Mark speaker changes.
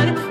Speaker 1: God.